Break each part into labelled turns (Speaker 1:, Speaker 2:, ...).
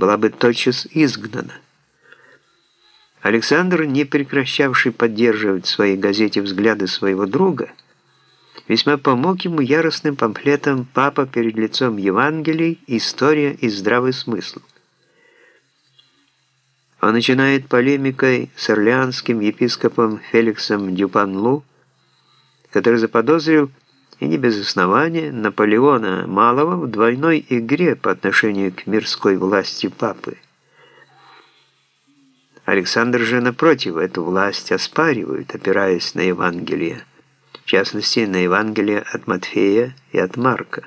Speaker 1: была бы тотчас изгнана. Александр, не прекращавший поддерживать в своей газете взгляды своего друга, весьма помог ему яростным памфлетом «Папа перед лицом Евангелий. История и здравый смысл». Он начинает полемикой с орлеанским епископом Феликсом Дюпанлу, который заподозрил, и не без основания, Наполеона Малого в двойной игре по отношению к мирской власти папы. Александр же, напротив, эту власть оспаривает, опираясь на Евангелие, в частности, на Евангелие от Матфея и от Марка.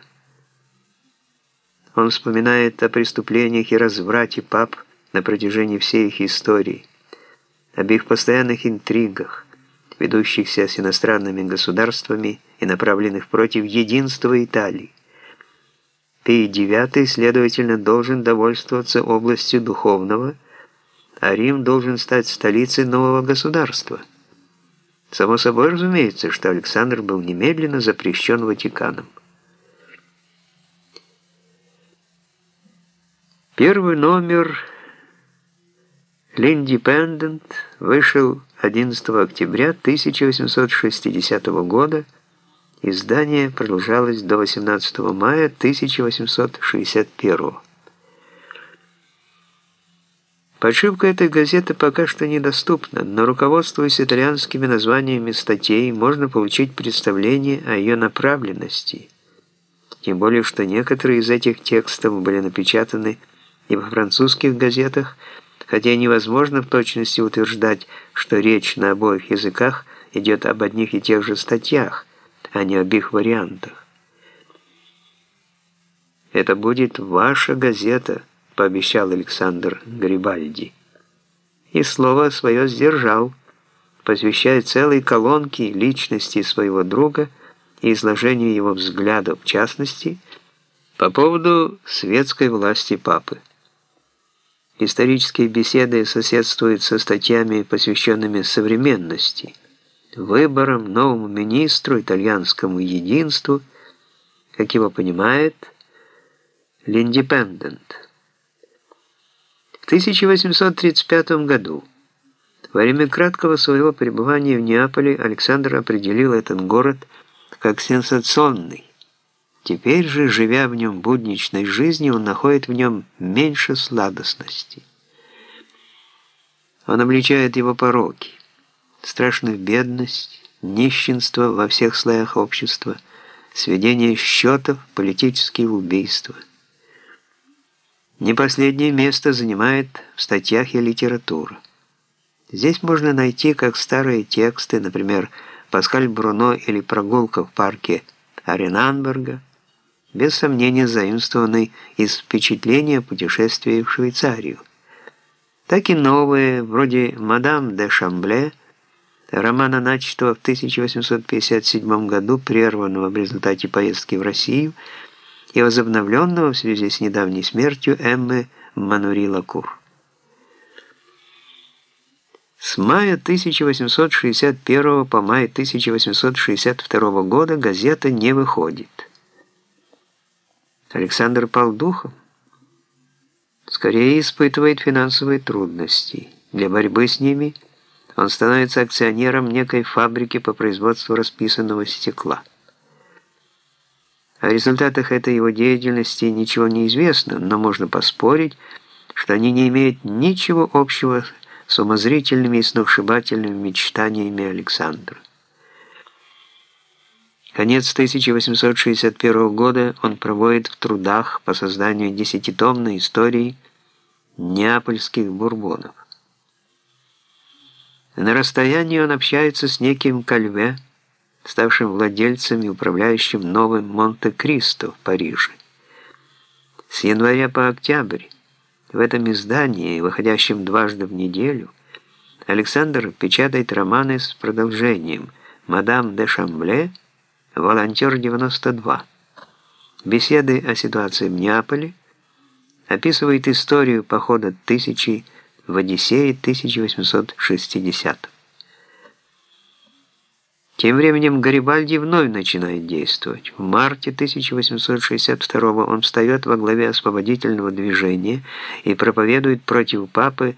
Speaker 1: Он вспоминает о преступлениях и разврате пап на протяжении всей их истории, об их постоянных интригах, ведущихся с иностранными государствами и направленных против единства Италии. Пий IX, следовательно, должен довольствоваться областью духовного, а Рим должен стать столицей нового государства. Само собой разумеется, что Александр был немедленно запрещен Ватиканом. Первый номер «L'Independent» вышел 11 октября 1860 года. Издание продолжалось до 18 мая 1861 Подшивка этой газеты пока что недоступна, но руководствуясь итальянскими названиями статей, можно получить представление о ее направленности. Тем более, что некоторые из этих текстов были напечатаны и во французских газетах, хотя невозможно в точности утверждать, что речь на обоих языках идет об одних и тех же статьях, а не об их вариантах. «Это будет ваша газета», — пообещал Александр Грибальди. И слово свое сдержал, посвящая целой колонке личности своего друга и изложению его взглядов, в частности, по поводу светской власти папы. Исторические беседы соседствуют со статьями, посвященными современности, выборам, новому министру, итальянскому единству, как его понимает «L'Independent». В 1835 году, во время краткого своего пребывания в Неаполе, Александр определил этот город как сенсационный, Теперь же, живя в нем будничной жизнью, он находит в нем меньше сладостности. Он обличает его пороки, страшную бедность, нищенство во всех слоях общества, сведение счетов, политические убийства. Не последнее место занимает в статьях и литература. Здесь можно найти как старые тексты, например, Паскаль Бруно или «Прогулка в парке Аренанберга», без сомнения заимствованный из впечатления путешествия в Швейцарию. Так и новые, вроде «Мадам де Шамбле», романа, начатого в 1857 году, прерванного в результате поездки в Россию и возобновленного в связи с недавней смертью Эммы Манури Лакур. С мая 1861 по май 1862 года газета не выходит. Александр пал духом. Скорее испытывает финансовые трудности. Для борьбы с ними он становится акционером некой фабрики по производству расписанного стекла. О результатах этой его деятельности ничего не известно, но можно поспорить, что они не имеют ничего общего с умозрительными и сногсшибательными мечтаниями Александра. Конец 1861 года он проводит в трудах по созданию десятитомной истории неапольских бурбонов. На расстоянии он общается с неким Кальве, ставшим владельцем и управляющим новым Монте-Кристо в Париже. С января по октябрь в этом издании, выходящем дважды в неделю, Александр печатает романы с продолжением «Мадам де Шамбле» «Волонтер 92». Беседы о ситуации в Неаполе описывает историю похода тысячи в Одиссее 1860 Тем временем Гарибальди вновь начинает действовать. В марте 1862 он встает во главе освободительного движения и проповедует против папы